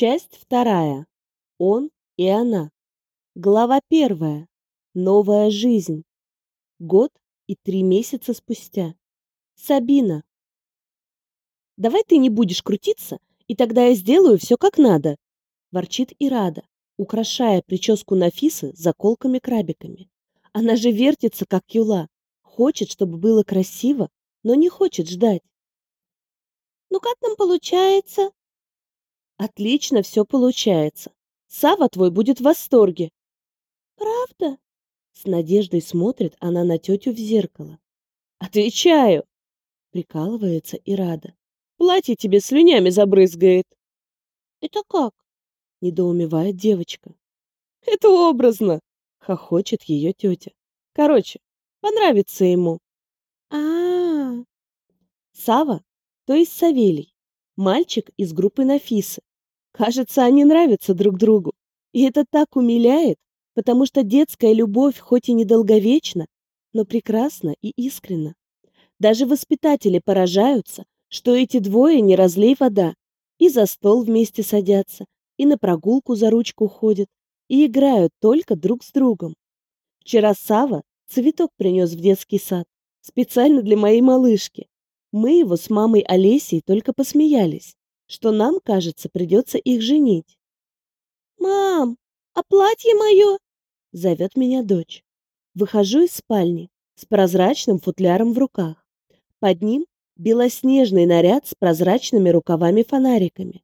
Часть вторая. Он и она. Глава первая. Новая жизнь. Год и три месяца спустя. Сабина. Давай ты не будешь крутиться, и тогда я сделаю все как надо, ворчит Ирада, украшая прическу Нафисы заколками-крабиками. Она же вертится, как юла, хочет, чтобы было красиво, но не хочет ждать. Ну как нам получается? Отлично все получается. Сава твой будет в восторге. Правда? С надеждой смотрит она на тетю в зеркало. Отвечаю. Прикалывается и рада. Платье тебе слюнями забрызгает. Это как? Недоумевает девочка. Это образно, хохочет ее тетя. Короче, понравится ему. А, -а, -а. Сава, то есть Савелий, мальчик из группы Нафисы. Кажется, они нравятся друг другу. И это так умиляет, потому что детская любовь хоть и недолговечна, но прекрасна и искренна. Даже воспитатели поражаются, что эти двое не разлей вода, и за стол вместе садятся, и на прогулку за ручку ходят, и играют только друг с другом. Вчера Сава цветок принес в детский сад, специально для моей малышки. Мы его с мамой Олесей только посмеялись, что нам, кажется, придется их женить. «Мам, а платье мое?» — зовет меня дочь. Выхожу из спальни с прозрачным футляром в руках. Под ним белоснежный наряд с прозрачными рукавами-фонариками.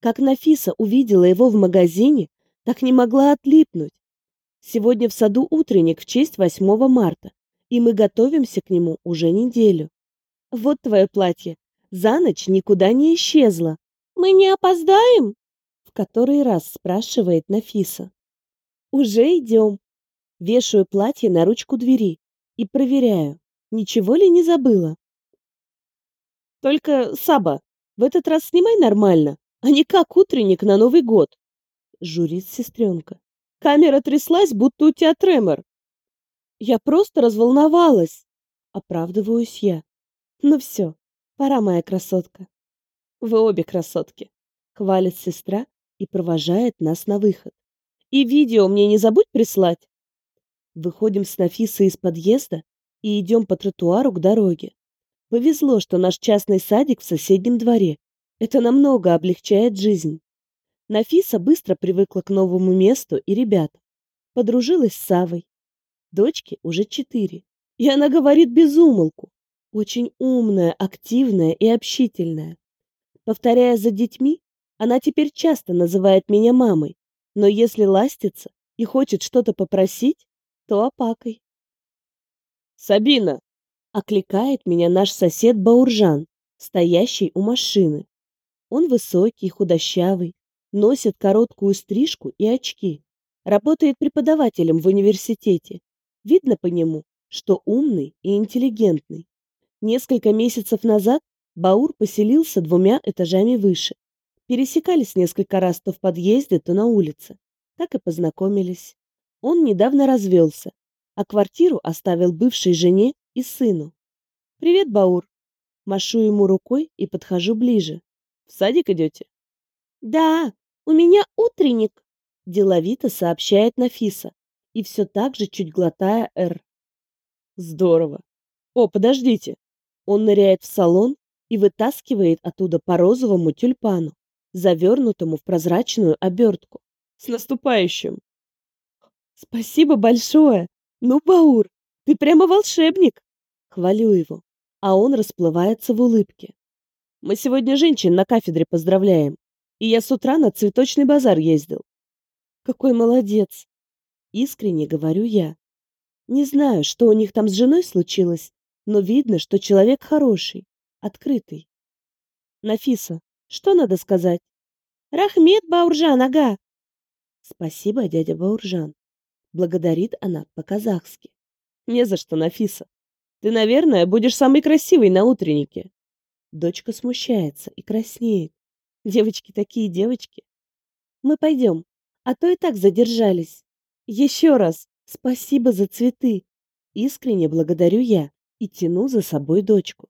Как Нафиса увидела его в магазине, так не могла отлипнуть. Сегодня в саду утренник в честь 8 марта, и мы готовимся к нему уже неделю. Вот твое платье. За ночь никуда не исчезло. Мы не опоздаем? В который раз спрашивает Нафиса. Уже идем. Вешаю платье на ручку двери и проверяю, ничего ли не забыла. Только, Саба, в этот раз снимай нормально, а не как утренник на Новый год. Журит сестренка. Камера тряслась, будто у тебя тремор. Я просто разволновалась. Оправдываюсь я. Ну все, пора, моя красотка. Вы обе красотки. Хвалит сестра и провожает нас на выход. И видео мне не забудь прислать. Выходим с Нафисой из подъезда и идем по тротуару к дороге. Повезло, что наш частный садик в соседнем дворе. Это намного облегчает жизнь. Нафиса быстро привыкла к новому месту и ребятам. Подружилась с Савой. Дочке уже четыре. И она говорит без умолку. Очень умная, активная и общительная. Повторяя за детьми, она теперь часто называет меня мамой, но если ластится и хочет что-то попросить, то опакой. «Сабина!» — окликает меня наш сосед Бауржан, стоящий у машины. Он высокий, худощавый, носит короткую стрижку и очки, работает преподавателем в университете. Видно по нему, что умный и интеллигентный. Несколько месяцев назад Баур поселился двумя этажами выше. Пересекались несколько раз то в подъезде, то на улице. Так и познакомились. Он недавно развелся, а квартиру оставил бывшей жене и сыну. «Привет, Баур!» Машу ему рукой и подхожу ближе. «В садик идете?» «Да, у меня утренник», – деловито сообщает Нафиса, и все так же, чуть глотая «Р». «Здорово! О, подождите!» Он ныряет в салон и вытаскивает оттуда по розовому тюльпану, завернутому в прозрачную обертку. С наступающим! Спасибо большое! Ну, Баур, ты прямо волшебник! Хвалю его, а он расплывается в улыбке. Мы сегодня женщин на кафедре поздравляем, и я с утра на цветочный базар ездил. Какой молодец! Искренне говорю я. Не знаю, что у них там с женой случилось, но видно, что человек хороший, открытый. Нафиса, что надо сказать? Рахмет, Бауржан, ага. Спасибо, дядя Бауржан. Благодарит она по-казахски. Не за что, Нафиса. Ты, наверное, будешь самый красивый на утреннике. Дочка смущается и краснеет. Девочки такие девочки. Мы пойдем, а то и так задержались. Еще раз спасибо за цветы. Искренне благодарю я и тяну за собой дочку.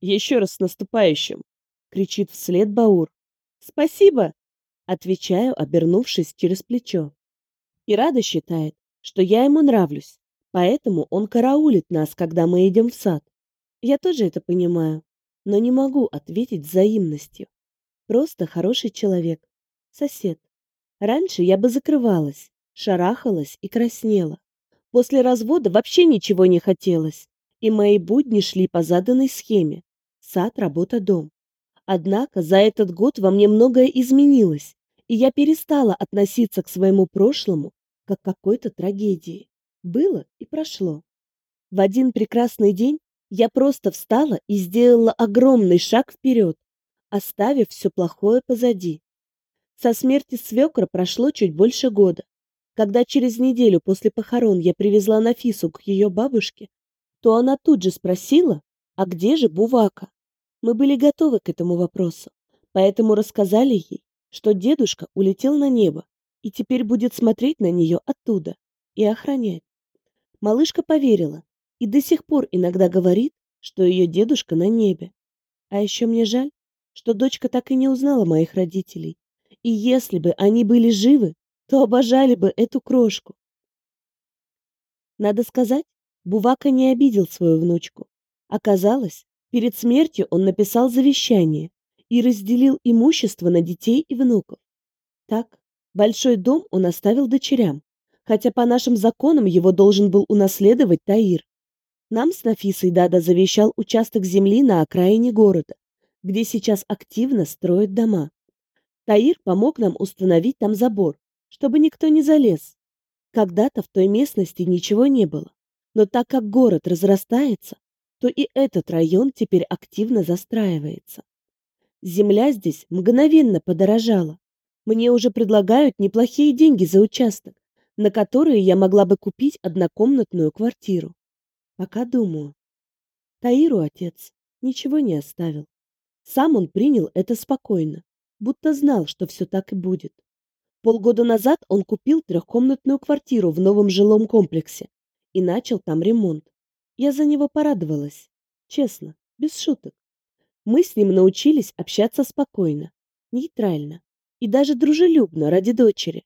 Еще раз с наступающим, кричит вслед Баур. Спасибо. Отвечаю, обернувшись через плечо. И Рада считает, что я ему нравлюсь, поэтому он караулит нас, когда мы идем в сад. Я тоже это понимаю, но не могу ответить взаимностью. Просто хороший человек, сосед. Раньше я бы закрывалась, шарахалась и краснела. После развода вообще ничего не хотелось, и мои будни шли по заданной схеме. Сад, работа, дом. Однако за этот год во мне многое изменилось, и я перестала относиться к своему прошлому как к какой-то трагедии. Было и прошло. В один прекрасный день я просто встала и сделала огромный шаг вперед, оставив все плохое позади. Со смерти свекра прошло чуть больше года. Когда через неделю после похорон я привезла Нафису к ее бабушке, то она тут же спросила, а где же Бувака? Мы были готовы к этому вопросу, поэтому рассказали ей, что дедушка улетел на небо и теперь будет смотреть на нее оттуда и охранять. Малышка поверила и до сих пор иногда говорит, что ее дедушка на небе. А еще мне жаль, что дочка так и не узнала моих родителей. И если бы они были живы, то обожали бы эту крошку. Надо сказать, Бувака не обидел свою внучку. Оказалось, перед смертью он написал завещание и разделил имущество на детей и внуков. Так, большой дом он оставил дочерям, хотя по нашим законам его должен был унаследовать Таир. Нам с Нафисой Дада завещал участок земли на окраине города, где сейчас активно строят дома. Таир помог нам установить там забор, чтобы никто не залез. Когда-то в той местности ничего не было, но так как город разрастается, то и этот район теперь активно застраивается. Земля здесь мгновенно подорожала. Мне уже предлагают неплохие деньги за участок, на которые я могла бы купить однокомнатную квартиру. Пока думаю. Таиру отец ничего не оставил. Сам он принял это спокойно, будто знал, что все так и будет. Полгода назад он купил трехкомнатную квартиру в новом жилом комплексе и начал там ремонт. Я за него порадовалась. Честно, без шуток. Мы с ним научились общаться спокойно, нейтрально и даже дружелюбно ради дочери.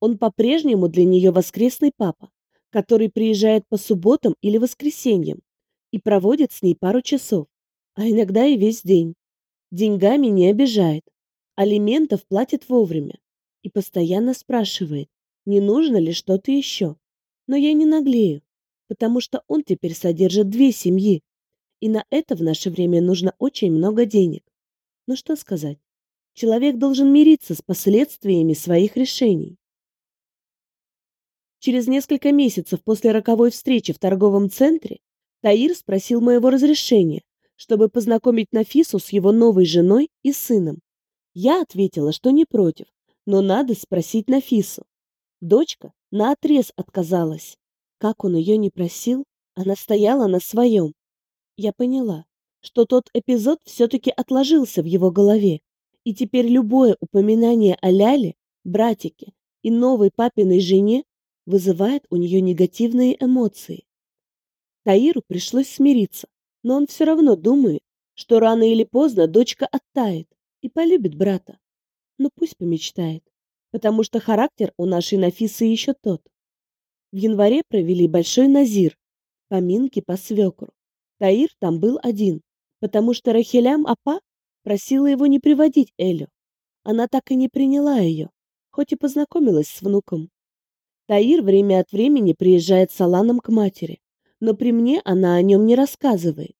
Он по-прежнему для нее воскресный папа, который приезжает по субботам или воскресеньям и проводит с ней пару часов, а иногда и весь день. Деньгами не обижает, алиментов платит вовремя и постоянно спрашивает, не нужно ли что-то еще. Но я не наглею, потому что он теперь содержит две семьи, и на это в наше время нужно очень много денег. Ну что сказать, человек должен мириться с последствиями своих решений. Через несколько месяцев после роковой встречи в торговом центре Таир спросил моего разрешения, чтобы познакомить Нафису с его новой женой и сыном. Я ответила, что не против, но надо спросить Нафису. Дочка наотрез отказалась. Как он ее не просил, она стояла на своем. Я поняла, что тот эпизод все-таки отложился в его голове, и теперь любое упоминание о Ляле, братике и новой папиной жене вызывает у нее негативные эмоции. Таиру пришлось смириться, но он все равно думает, что рано или поздно дочка оттает и полюбит брата. Ну пусть помечтает, потому что характер у нашей Нафисы еще тот. В январе провели большой назир, поминки по свекру. Таир там был один, потому что Рахилям Апа просила его не приводить Элю. Она так и не приняла ее, хоть и познакомилась с внуком. Таир время от времени приезжает с Аланом к матери, но при мне она о нем не рассказывает.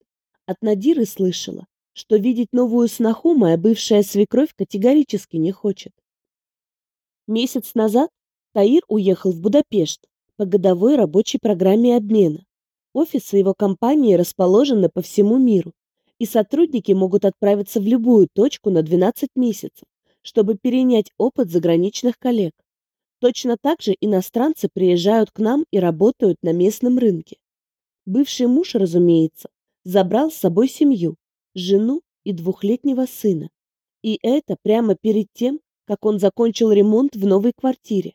От Надиры слышала, что видеть новую сноху моя бывшая свекровь категорически не хочет. Месяц назад Таир уехал в Будапешт по годовой рабочей программе обмена. Офисы его компании расположены по всему миру, и сотрудники могут отправиться в любую точку на 12 месяцев, чтобы перенять опыт заграничных коллег. Точно так же иностранцы приезжают к нам и работают на местном рынке. Бывший муж, разумеется, забрал с собой семью, жену и двухлетнего сына. И это прямо перед тем, как он закончил ремонт в новой квартире.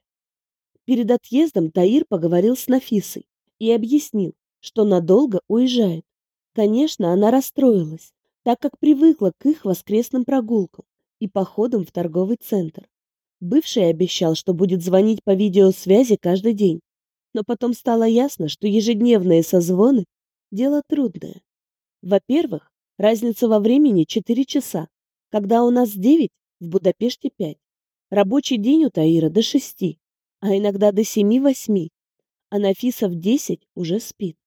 Перед отъездом Таир поговорил с Нафисой и объяснил, что надолго уезжает. Конечно, она расстроилась, так как привыкла к их воскресным прогулкам и походам в торговый центр. Бывший обещал, что будет звонить по видеосвязи каждый день. Но потом стало ясно, что ежедневные созвоны – дело трудное. Во-первых, разница во времени 4 часа, когда у нас 9, в Будапеште 5. Рабочий день у Таира до 6, а иногда до 7-8, а Нафиса в 10 уже спит.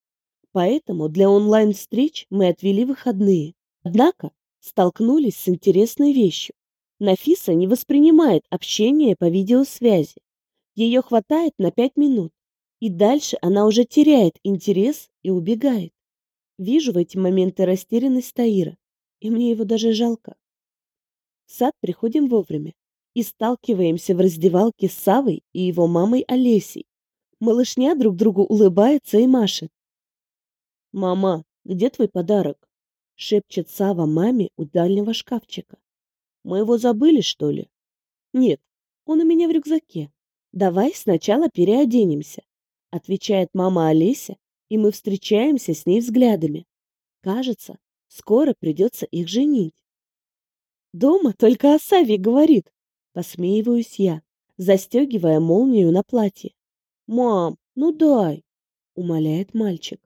Поэтому для онлайн-встреч мы отвели выходные. Однако столкнулись с интересной вещью. Нафиса не воспринимает общение по видеосвязи. Ее хватает на пять минут, и дальше она уже теряет интерес и убегает. Вижу в эти моменты растерянность Таира, и мне его даже жалко. Сад приходим вовремя и сталкиваемся в раздевалке с Савой и его мамой Олесей. Малышня друг другу улыбается и машет. «Мама, где твой подарок?» — шепчет Сава маме у дальнего шкафчика. Мы его забыли, что ли? Нет, он у меня в рюкзаке. Давай сначала переоденемся, отвечает мама Олеся, и мы встречаемся с ней взглядами. Кажется, скоро придется их женить. Дома только о Саве говорит, посмеиваюсь я, застегивая молнию на платье. Мам, ну дай, умоляет мальчик.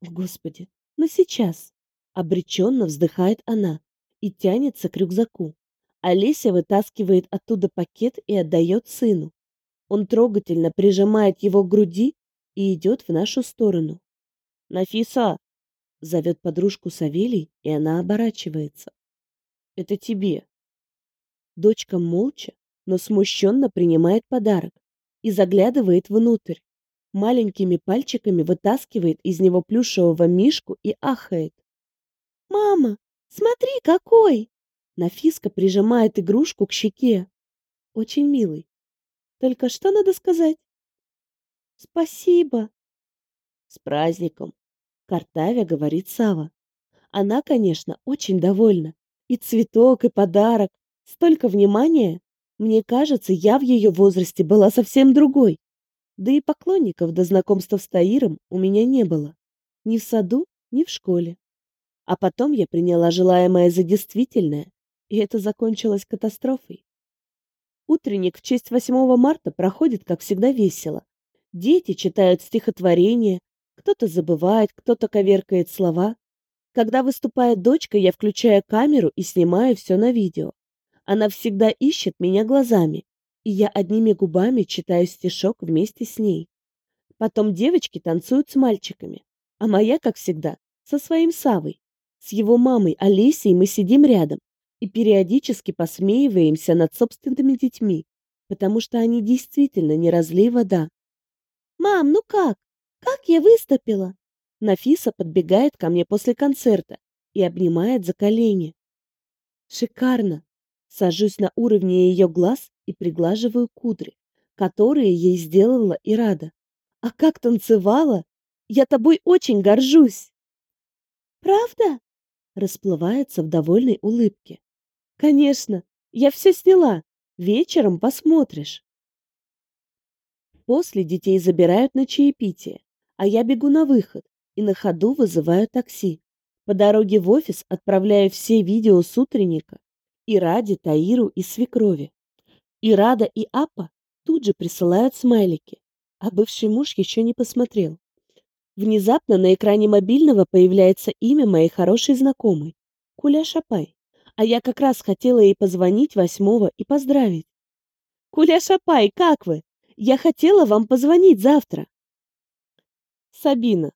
Господи, ну сейчас, обреченно вздыхает она и тянется к рюкзаку. Олеся вытаскивает оттуда пакет и отдает сыну. Он трогательно прижимает его к груди и идет в нашу сторону. «Нафиса!» — зовет подружку Савелий, и она оборачивается. «Это тебе». Дочка молча, но смущенно принимает подарок и заглядывает внутрь. Маленькими пальчиками вытаскивает из него плюшевого мишку и ахает. «Мама, смотри, какой!» Нафиска прижимает игрушку к щеке. Очень милый. Только что надо сказать? Спасибо. С праздником. Картавя говорит Сава. Она, конечно, очень довольна. И цветок, и подарок. Столько внимания. Мне кажется, я в ее возрасте была совсем другой. Да и поклонников до знакомства с Таиром у меня не было. Ни в саду, ни в школе. А потом я приняла желаемое за действительное и это закончилось катастрофой. Утренник в честь 8 марта проходит, как всегда, весело. Дети читают стихотворения, кто-то забывает, кто-то коверкает слова. Когда выступает дочка, я включаю камеру и снимаю все на видео. Она всегда ищет меня глазами, и я одними губами читаю стишок вместе с ней. Потом девочки танцуют с мальчиками, а моя, как всегда, со своим Савой. С его мамой Олесей мы сидим рядом и периодически посмеиваемся над собственными детьми, потому что они действительно не разлей вода. «Мам, ну как? Как я выступила?» Нафиса подбегает ко мне после концерта и обнимает за колени. «Шикарно!» Сажусь на уровне ее глаз и приглаживаю кудри, которые ей сделала и рада. «А как танцевала! Я тобой очень горжусь!» «Правда?» расплывается в довольной улыбке. Конечно, я все сняла. Вечером посмотришь. После детей забирают на чаепитие, а я бегу на выход и на ходу вызываю такси. По дороге в офис отправляю все видео с утренника и ради Таиру и свекрови. И Рада и Апа тут же присылают смайлики, а бывший муж еще не посмотрел. Внезапно на экране мобильного появляется имя моей хорошей знакомой – Куля Шапай а я как раз хотела ей позвонить восьмого и поздравить. Куля Шапай, как вы? Я хотела вам позвонить завтра. Сабина.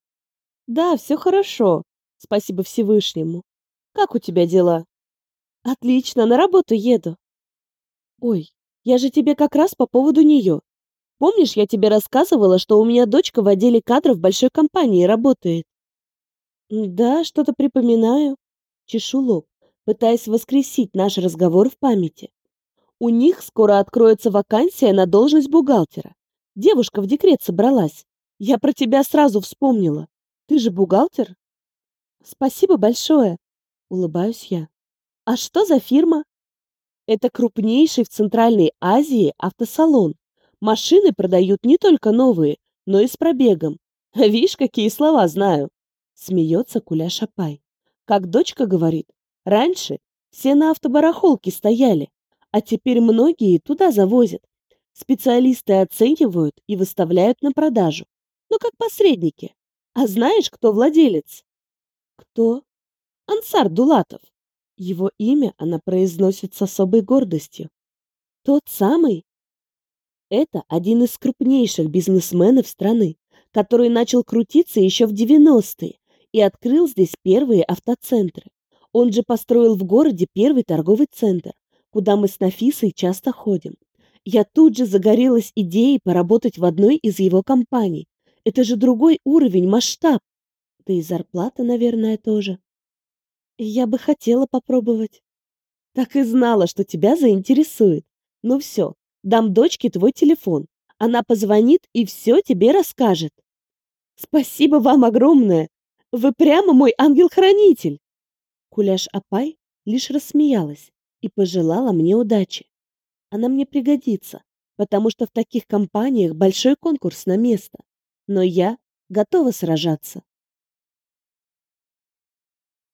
Да, все хорошо. Спасибо Всевышнему. Как у тебя дела? Отлично, на работу еду. Ой, я же тебе как раз по поводу нее. Помнишь, я тебе рассказывала, что у меня дочка в отделе кадров большой компании работает? Да, что-то припоминаю. Чешу лоб пытаясь воскресить наш разговор в памяти. У них скоро откроется вакансия на должность бухгалтера. Девушка в декрет собралась. Я про тебя сразу вспомнила. Ты же бухгалтер? Спасибо большое, улыбаюсь я. А что за фирма? Это крупнейший в Центральной Азии автосалон. Машины продают не только новые, но и с пробегом. Видишь, какие слова знаю. Смеется Куля Шапай. Как дочка говорит, Раньше все на автобарахолке стояли, А теперь многие туда завозят. Специалисты оценивают и выставляют на продажу. Ну, как посредники. А знаешь, кто владелец? Кто? Ансар Дулатов. Его имя она произносит с особой гордостью. Тот самый? Это один из крупнейших бизнесменов страны, который начал крутиться еще в 90-е и открыл здесь первые автоцентры. Он же построил в городе первый торговый центр, куда мы с Нафисой часто ходим. Я тут же загорелась идеей поработать в одной из его компаний. Это же другой уровень, масштаб. Да и зарплата, наверное, тоже. Я бы хотела попробовать. Так и знала, что тебя заинтересует. Ну все, дам дочке твой телефон. Она позвонит и все тебе расскажет. Спасибо вам огромное. Вы прямо мой ангел-хранитель. Куляш Апай лишь рассмеялась и пожелала мне удачи. Она мне пригодится, потому что в таких компаниях большой конкурс на место. Но я готова сражаться.